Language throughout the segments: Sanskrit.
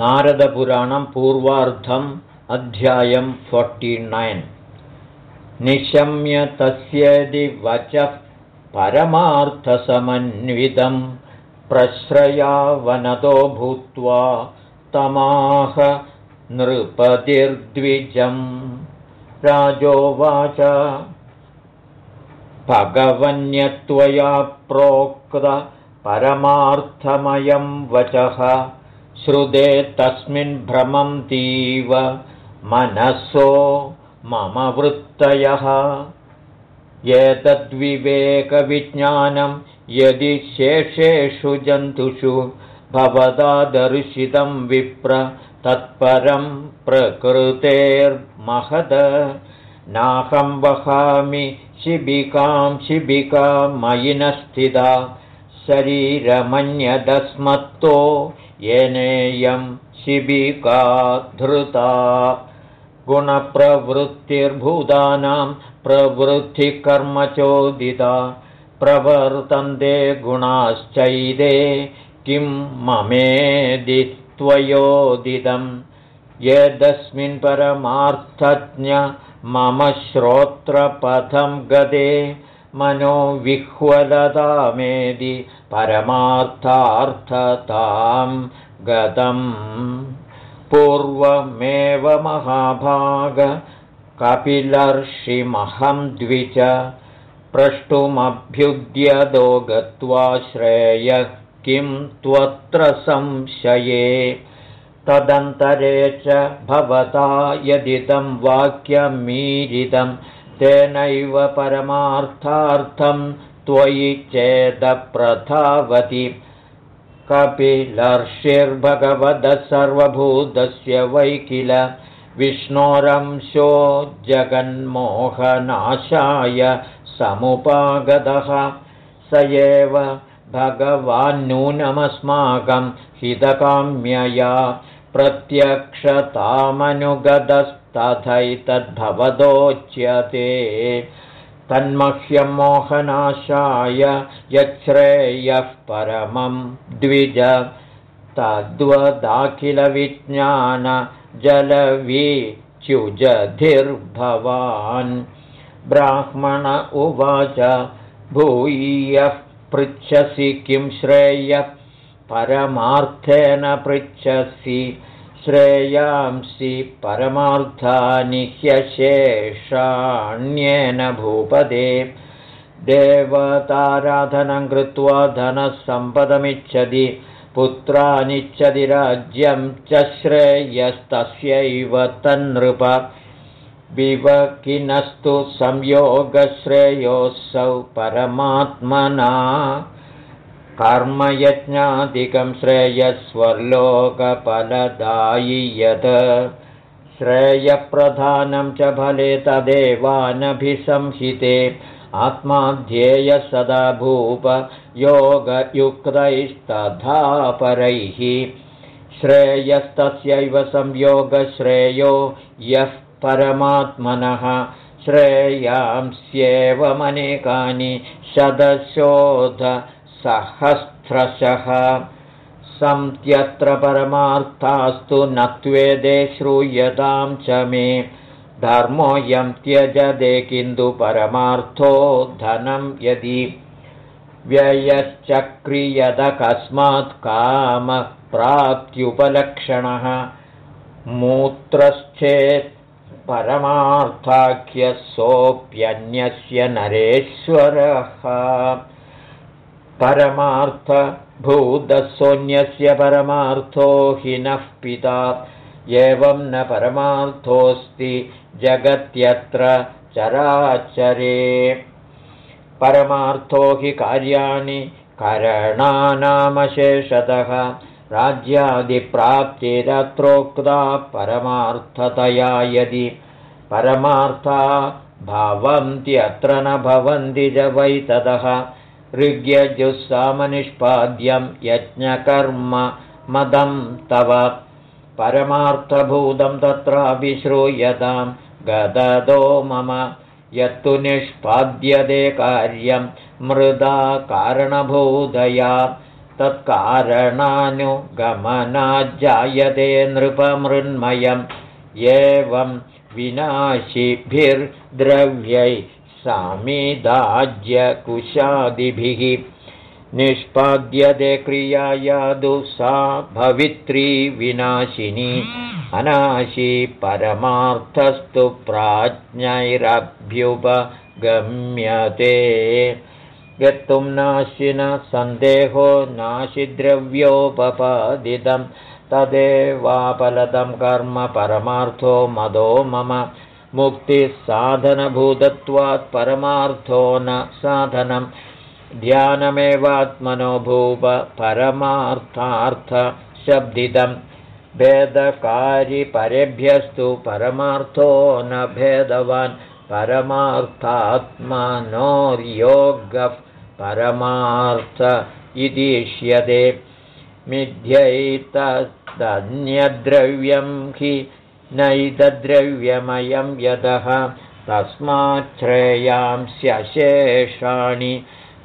नारदपुराणं पूर्वार्धम् अध्यायं फोर्टिनैन् निशम्य तस्यदि वचः परमार्थसमन्वितं प्रश्रयावनतो भूत्वा तमाह नृपतिर्द्विजम्। राजोवाच भगवन्यत्वया प्रोक्त परमार्थमयं वचः श्रुते तस्मिन् तीव मनसो मम वृत्तयः। एतद्विवेकविज्ञानं यदि शेषेषु जन्तुषु भवदा दर्शितं विप्र तत्परं प्रकृतेर्महद। नाहं वहामि शिबिकां शिबिका मयि न स्थिता। शरीरमन्यदस्मत्तो येनेयं शिबिका धृता गुणप्रवृत्तिर्भूतानां प्रवृत्तिकर्मचोदिता। प्रवर्तन्ते गुणाश्चैदे किं ममेदि त्वयोदितं। यदस्मिन् परमार्थज्ञ मम श्रोत्रपथं गदे मनोविह्वलतामेदि परमार्थार्थतां गतम् पूर्वमेव महाभाग कपिलर्षिमहं द्विज प्रष्टुमभ्युद्यदो गत्वा श्रेय किं त्वत्र संशये। तदन्तरे च भवता यदिदं वाक्यमीरितं तेनैव परमार्थार्थं त्वयि चेदप्रथावति। कपिलर्षिर्भगवदः सर्वभूतस्य वै किल विष्णोरंशो जगन्मोहनाशाय समुपागतः। स एव भगवान्नूनमस्माकं हितकाम्यया प्रत्यक्षतामनुगतस्तथैतद्भवदोच्यते तन्मह्यं मोहनाशाय यच्छ्रेयः परमं द्विज। तद्वदाखिलविज्ञानजलवीच्युजधिर्भवान् ब्राह्मण उवाच भूयः पृच्छसि किं श्रेयः? परमार्थेन पृच्छसि श्रेयांसि परमार्थानि ह्यशेषाण्येन भूपदे। देवताराधनं कृत्वा धनसम्पदमिच्छति पुत्रानिच्छति राज्यं च श्रेयस्तस्यैव तन्नृप। विवकिनस्तु संयोगश्रेयोऽसौ परमात्मना कर्मयज्ञादिकं श्रेयस्वर्लोकफलदायि यत् श्रेयप्रधानं च फले तदेवानभिसंहिते। आत्माध्येय सदा भूप योगयुक्तैस्तथा परैः श्रेयस्तस्यैव संयोगश्रेयो यः परमात्मनः। श्रेयांस्येवमनेकानि शतशोध सहस्रशः। सन्त्यत्र परमार्थास्तु न त्वेदे श्रूयतां च मे। धर्मोऽयं त्यजदे किन्तु परमार्थो धनं यदि। व्ययश्चक्रियदकस्मात् कामप्राप्त्युपलक्षणः। मूत्रश्चेत् परमार्थाख्यसोऽप्यन्यस्य नरेश्वरः परमार्थभूतसोऽन्यस्य परमार्थो हि नः पिता एवं न परमार्थोऽस्ति जगत्यत्र चराचरे। परमार्थो हि कार्याणि करणानामशेषतः राज्यादिप्राप्तिरत्रोक्ता परमार्थतया यदि परमार्था भवन्त्यत्र न भवन्ति च वै ततः ऋग्यजुस्सामनिष्पाद्यं यज्ञकर्म मदं तव। परमार्थभूतं तत्रापि श्रूयतां गददो मम। यत्तु निष्पाद्यते कार्यं मृदा कारणभूतया तत्कारणानुगमनाज्जायते नृपमृन्मयम् एवं विनाशिभिर्द्रव्यै सामिदाज्यकुशादिभिः निष्पाद्यते क्रियायादु सा भवित्री विनाशिनी। अनाशी परमार्थस्तु प्राज्ञैरभ्युपगम्यते। यत्तुं नाशिन सन्देहो नाशिद्रव्योपपादितं। तदेवापलदं कर्म परमार्थो मदो मम मुक्तिः साधनभूतत्वात् परमार्थो न साधनं ध्यानमेवात्मनो भूप परमार्थार्थशब्दिदम्। भेदकारिपरेभ्यस्तु परमार्थो न भेदवान्। परमार्थात्मनोर्योगः परमार्थ इदिष्यते। मिथ्यैतदन्यद्रव्यं हि नैतद्रव्यमयं यतः तस्माच्छ्रेयांस्यशेषाणि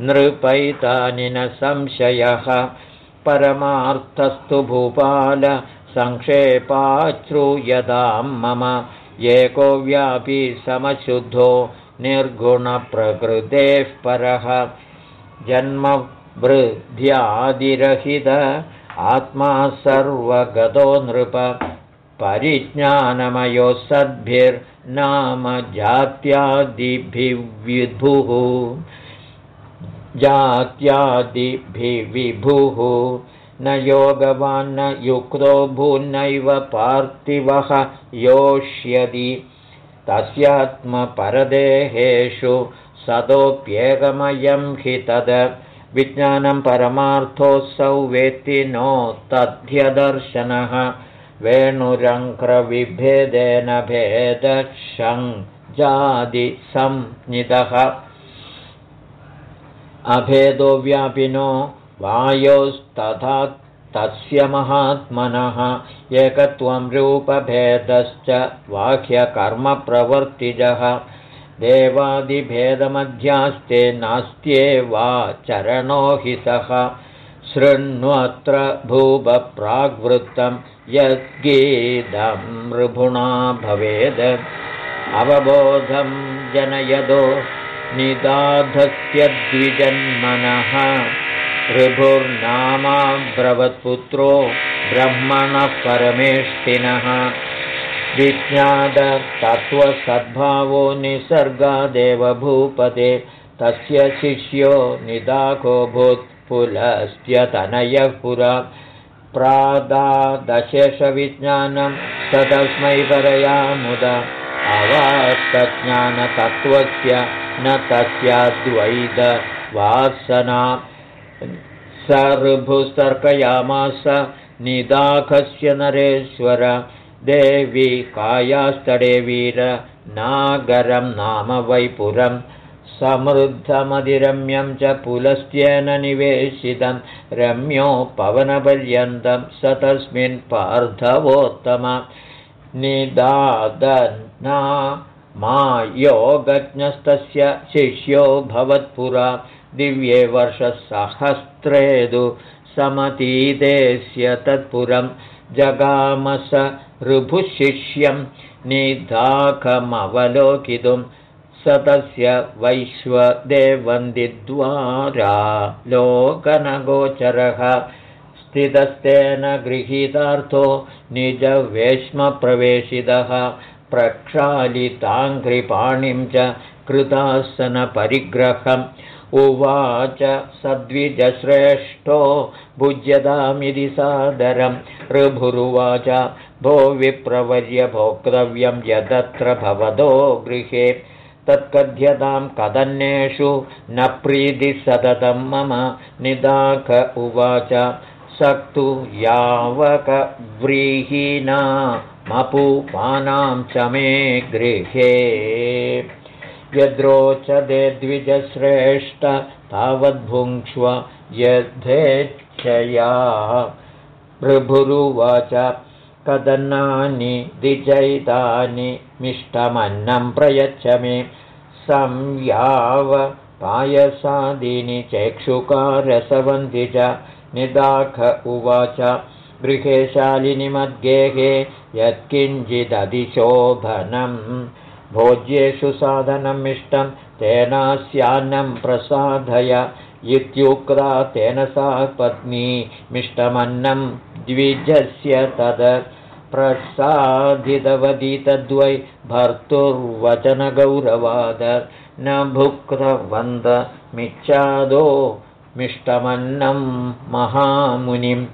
नृपैतानि न संशयः परमार्थस्तु भूपाल सङ्क्षेपाश्रूयतां मम एको व्यापी समशुद्धो निर्गुणप्रकृतेः परः। जन्मवृद्ध्यादिरहित आत्मा सर्वगतो नृप परिज्ञानमयो सद्भिर्नाम जात्यादिभिविभुः जात्यादिभिविभुः न योगवान्न युक्तो भून्नैव पार्थिवः योष्यति। तस्यात्मपरदेहेषु सतोऽप्येकमयं हि तद्। विज्ञानं परमार्थोऽसौ वेत्ति नो तथ्यदर्शनः वेणुरङ्क्रविभेदेन भेदशं जादिसंनितः अभेदो व्यापिनो वायोस्तथा तस्य महात्मनः। एकत्वं रूपभेदश्च वाह्यकर्मप्रवर्तिजः देवादिभेदमध्यास्ते नास्त्येवा चरणो हि सः शृण्वत्र भूपप्राग्वृत्तं यद्गीतं ऋभुणा भवेद्। अवबोधं जनयदो निदाधस्यद्विजन्मनः। ऋभुर्नामाब्रवत्पुत्रो ब्रह्मणः परमेष्टिनः। विज्ञातत्त्वसद्भावो निसर्गादेव भूपते तस्य शिष्यो निदाकोऽभूत्पुलस्त्यतनयः पुरा प्रादादशेषविज्ञानं स तस्मै परया मुद अवास्तज्ञानतत्त्वस्य न तस्याद्वैतवासना। स ऋभुस्तर्कयामास निदाखस्य नरेश्वर देवी कायास्तडे वीर नागरं नाम वैपुरं समृद्धमधिरम्यं च पुलस्त्येन निवेशितं रम्यो पवनपर्यन्तं स तस्मिन् पार्थवोत्तम निदादना मा योगज्ञस्तस्य शिष्यो भवत्पुरा दिव्ये वर्षसहस्रेदु समतीतेस्य तत्पुरं जगामस ऋभुशिष्यं निधाखमवलोकितुं स तस्य वैश्वदेवन्दिद्वारा लोकनगोचरः स्थितस्तेन गृहीतार्थो निजवेश्मप्रवेशितः प्रक्षालिताङ्घ्रिपाणिं च कृतासनपरिग्रहम् उवाच सद्विजश्रेष्ठो भुज्यतामिति सादरं ऋभुरुवाच भो विप्रवर्य भोक्तव्यं यदत्र भवदो गृहे तत्कथ्यतां कदन्येषु न प्रीतिसततं मम निदाख उवाच। सक्तु यावकव्रीहीनामपूपानां च मे गृहे। यद्रोचदे द्विजश्रेष्ठ तावद्भुङ्क्ष्व यद्धेच्छया प्रभुरुवाच कदन्नानि द्विजैतानि मिष्टमन्नं प्रयच्छ मे। संयाव पायसादीनि चेक्षुकारसवन्ति च। निदाख उवाच गृहे शालिनिमद्गेहे यत्किञ्चिदधिशोभनम् भोज्येषु साधनमिष्टं तेनास्यान्नं प्रसाधय इत्युक्ता तेन सा पत्नी मिष्टमन्नं द्विजस्य तद् प्रसादितवती तद्वै भर्तुर्वचनगौरवाद न भुक्तवन्दमिच्छादो मिष्टमन्नं महामुनिं।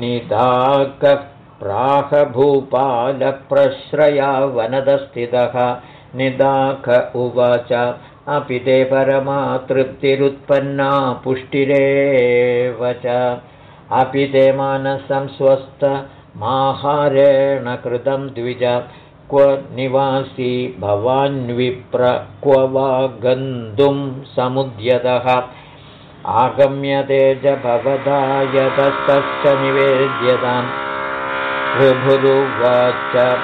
निदाकः प्राहभूपालप्रश्रया वनदस्थितः। निदाख उवाच अपि ते परमा तृप्तिरुत्पन्ना पुष्टिरेव च। अपि ते मानसं स्वस्थमाहारेण कृतं द्विज। क्व निवासी भवान्विप्र क्व वा गन्तुं समुद्यतः। आगम्यते च भवदा यतस्तश्च निवेद्यताम्। ऋभुरुवाच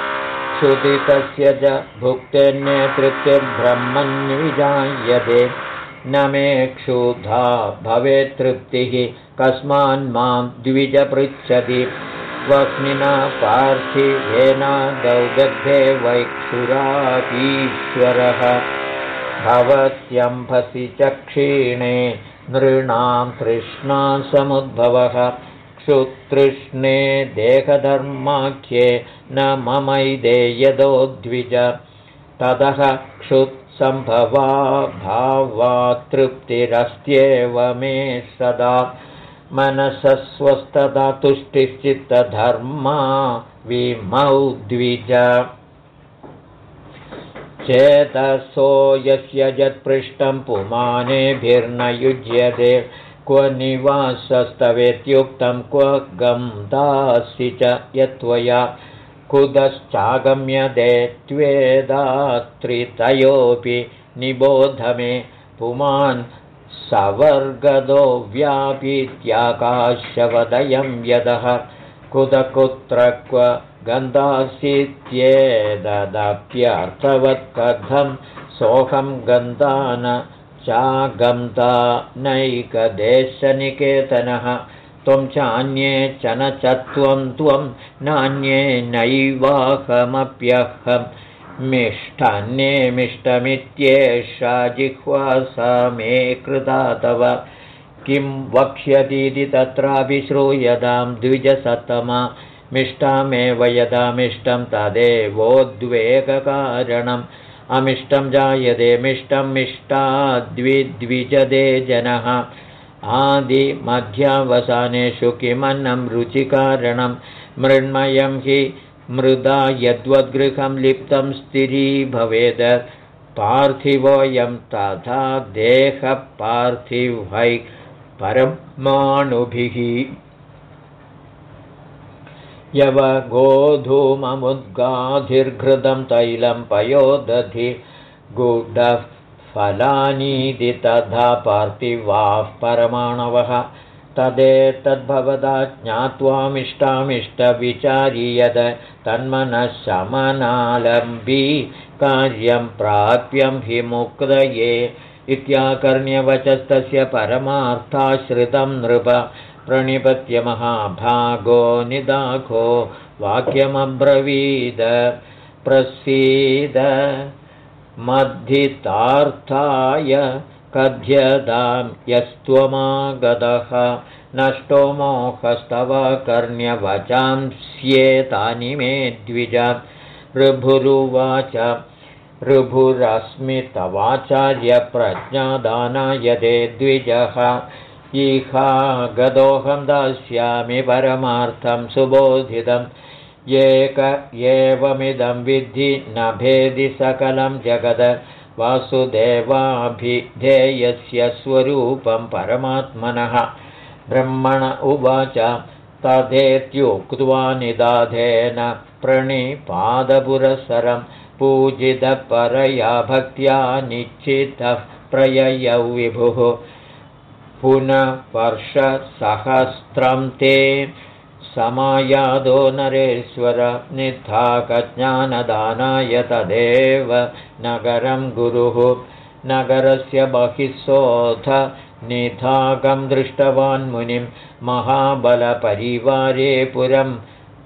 श्रुतितस्य च भुक्तेर्नेतृत्तिर्ब्रह्मन्विजायते न मे क्षुधा भवेत् तृप्तिः। कस्मान्मां द्विजपृच्छति। स्वस्मिना पार्थिवेनादौ दग्धे वैक्षुरापीश्वरः भवत्यम्भसि च क्षीणे नृणां तृष्णासमुद्भवः क्षुतृष्णे देहधर्माख्ये न ममैदे यदो द्विज ततः क्षुत्सम्भवा भावा तृप्तिरस्त्येव मे सदा। मनसस्वस्थता तुष्टिश्चित्तधर्मा विमौ द्विज चेतसो यस्य यत्पृष्टं पुमानेभिर्न युज्यते क्व निवासस्तवेत्युक्तं क्व गं दासि च यत्त्वया कुतश्चागम्यते त्वेदात्रितयोऽपि निबोध मे पुमान् सवर्गदो व्यापीत्याकाशवदयं यदः कुत कुत्र क्व गन्धासीत्येदप्यर्थवत्कथं सोऽहं गन्धान चागन्ता नैकदेशनिकेतनः। त्वं चान्ये च न च त्वं त्वं नान्ये नैवाहमप्यहं मिष्टान्ये मिष्टमित्येषा जिह्वा सा मे कृता तव। किं वक्ष्यतीति तत्रापि श्रूयतां द्विजसत्तमा। मिष्टामेव यदामिष्टं तदेवोद्वेगकारणम् अमिष्टं जायते मिष्टं मिष्टाद्विद्विजदे जनः। आदिमध्यावसानेषु किमन्नं रुचिकारणं मृण्मयं हि मृदा यद्वद्गृहं लिप्तं स्थिरी भवेद पार्थिवोऽयं तथा देहपार्थिवै परमाणुभिः यवगोधूममुद्गाधिर्घृतं तैलं पयोदधि गुडः फलानीति तथा पार्थिवाः परमाणवः। तदेतद्भवदा ज्ञात्वामिष्टामिष्टविचारी यद तन्मनशमनालम्बी कार्यं प्राप्यं हि मुक्तये इत्याकर्ण्यवचस्तस्य परमार्थाश्रितं नृप प्रणिपत्यमहाभागो निदाघो वाक्यमब्रवीद प्रसीद मद्धितार्थाय कथ्यतां यस्त्वमागतः। नष्टो मोहस्तव कर्ण्यवचांस्येतानि मे द्विज। ऋभुरुवाच ऋभुरस्मि तवाचार्यप्रज्ञादानाय ते द्विजः इहा गदोऽहं दास्यामि परमार्थं सुबोधितं। एक एवमिदं विद्धि न भेदि सकलं जगद। वासुदेवाभिधेयस्य स्वरूपं परमात्मनः। ब्रह्मण उवाच तथेत्युक्त्वा निदाधेन प्रणिपादपुरःसरं पूजितपरया भक्त्या निश्चितः प्रययौ विभुः पुनः वर्षसहस्रं ते समायादो नरेश्वर निधाकज्ञानदानाय तदेव नगरं गुरुः। नगरस्य बहिः सोऽथ निधाकं दृष्टवान् मुनिं महाबलपरिवारे पुरं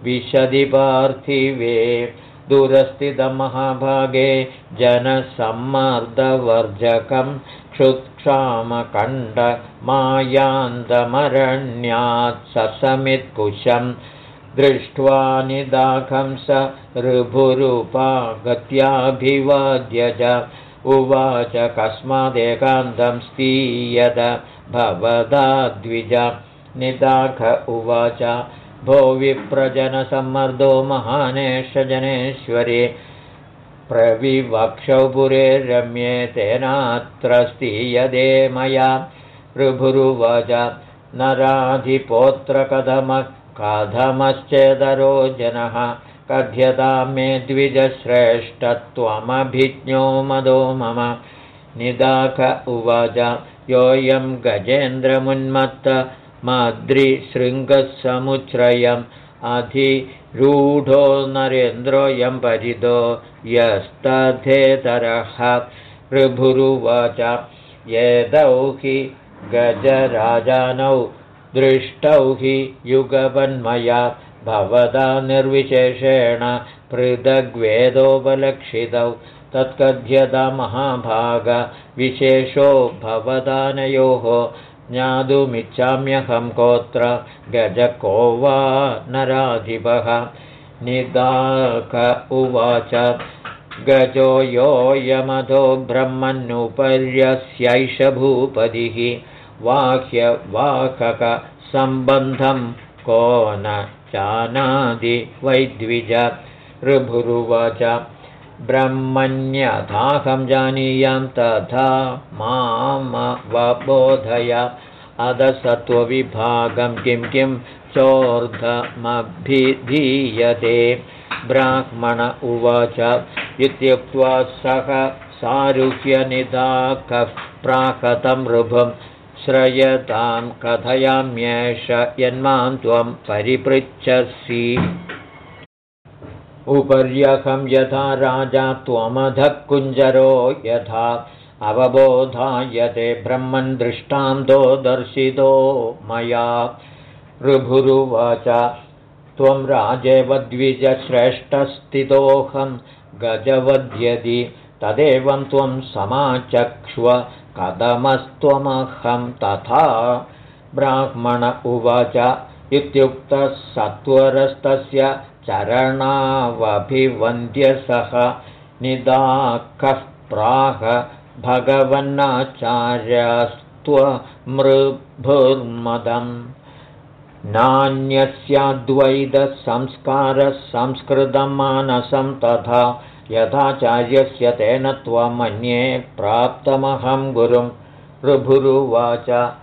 विशदि पार्थिवे। दूरस्थितमहाभागे जनसम्मर्दवर्जकं क्षुत्क्षामकण्डमायान्दमरण्यात् ससमित्कुशं दृष्ट्वा निदाघं स ऋभुरुपागत्याभिवाद्यज उवाच कस्मादेकान्तं स्तीयत भवदा द्विज। निदाघ उवाच भो विप्रजनसम्मर्दो महानेशजनेश्वरे प्रविवक्षौ पुरे रम्ये तेनात्र स्तीयदे मया। ऋभुरुवाच नराधिपोत्र कथमः कथमश्चेदरो जनः। कथ्यता मे द्विजश्रेष्ठत्वमभिज्ञो मदो मम। निदाख उवाच योऽयं गजेन्द्रमुन्मत्त माद्रिशृङ्गसमुच्छ्रयम् अधिरूढो नरेन्द्रोऽयं परितो यस्तथेतरः ऋभुरुवाच। येदौ हि गजराजानौ दृष्टौ हि युगवन्मया। भवदा निर्विशेषेण पृथग्वेदोपलक्षितौ। तत्कथ्यता महाभागविशेषो भवदानयोः। ज्ञातुमिच्छाम्यहं कोत्र गजको वा नराधिपः निदाक उवाच। गजो योऽयमधो ब्रह्मन्नुपर्यस्यैष भूपतिः। वाह्यवाहकसम्बन्धं को न जानादि वैद्विज। ऋभुरुवाच। ब्रह्मण्यथाहं जानीयां तथा मामवबोधय अधसत्त्वविभागं किं किं चोर्धमभिधीयते। ब्राह्मण उवाच इत्युक्त्वा सः सारुह्यनिधाकः प्राकतं ऋभुं श्रयतां कथयाम्येष यन्मां त्वं परिपृच्छसि। उपर्यहं यथा राजा त्वमधः कुञ्जरो यथा अवबोधायते ब्रह्मन् दृष्टान्तो दर्शितो मया। ऋभुरुवाच त्वं राजेवद्विजश्रेष्ठस्थितोऽहं गजवद्यदि तदेवं त्वं समाचक्ष्व कथमस्त्वमहं तथा। ब्राह्मण उवाच इत्युक्तः सत्वरस्तस्य चरणावभिवन्द्यसः निदाकः प्राह भगवन्नाचार्यस्त्वमृभुर्मदम्। नान्यस्याद्वैतसंस्कारः संस्कृतं मानसं तथा यथाचार्यस्य तेन त्वमन्ये प्राप्तमहं गुरुं ऋभुरुवाच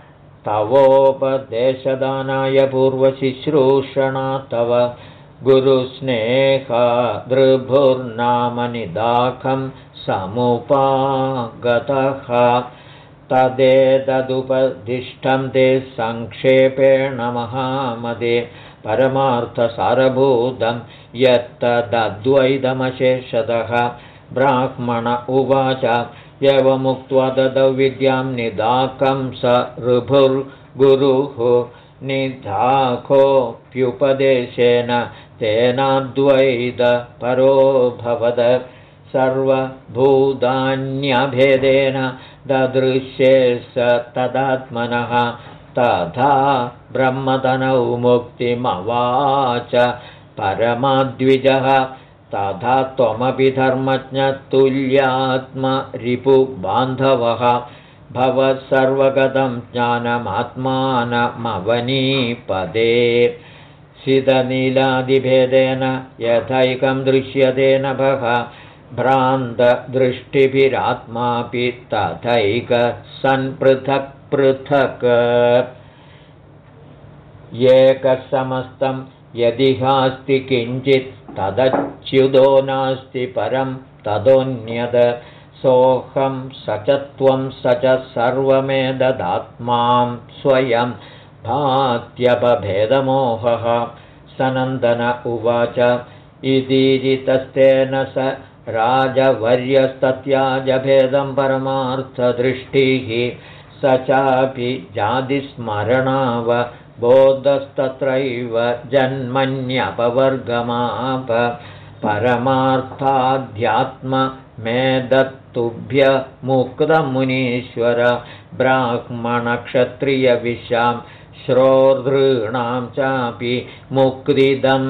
तवोपदेशदानाय पूर्वशुश्रूषणा तव। गुरुस्नेहादृभुर्नामनिदाखं समुपागतः तदेतदुपदिष्टं ते सङ्क्षेपेण महामदे परमार्थसारभूतं यत्तदद्वैतमशेषतः। ब्राह्मण उवाच एवमुक्त्वा ददौ विद्यां निदाकं स ऋभुर्गुरुः। निधाखोऽप्युपदेशेन तेनाद्वैतपरोऽभवद सर्वभूतान्यभेदेन ददृश्ये स तदात्मनः। तथा ब्रह्मतनौ मुक्तिमवाच परमाद्विजः। तथा त्वमपि धर्मज्ञतुल्यात्मरिपुबान्धवः भव सर्वगतं ज्ञानमात्मानमवनीपदे। सितनीलादिभेदेन यथैकं दृश्यते नभः भ्रान्तदृष्टिभिरात्मापि तथैक सन्पृथक् पृथक्। एकसमस्तं यदिहास्ति किञ्चित् तदच्युतो नास्ति परं तदोऽन्यद। सोऽहं स च त्वं स च सर्वमेददात्मां स्वयं भात्यपभेदमोहः। सनन्दन उवाच इदीरितस्तेन स राजवर्यस्तत्याजभेदं परमार्थदृष्टिः स चापि जातिस्मरणाव बोधस्तत्रैव जन्मन्यपवर्गमाप परमार्थाध्यात्ममेदत्तुभ्यमुक्तमुनीश्वर ब्राह्मणक्षत्रियविशां श्रोतॄणां चापि मुक्तिदम्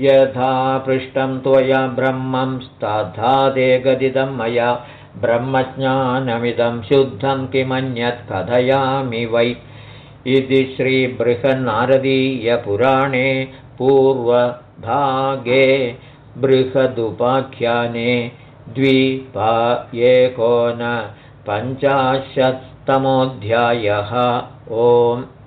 यथा पृष्टं त्वया ब्रह्मं गदितं मया ब्रह्मज्ञानमिदं शुद्धं किमन्यत् कथयामि वै। इति श्रीबृहन्नारदीयपुराणे पूर्वभागे बृहदुपाख्याने द्विपा एकोन पञ्चाशत्तमोऽध्यायः ओम्